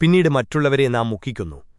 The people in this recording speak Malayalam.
പിന്നീട് മറ്റുള്ളവരെ നാം മുക്കിക്കുന്നു.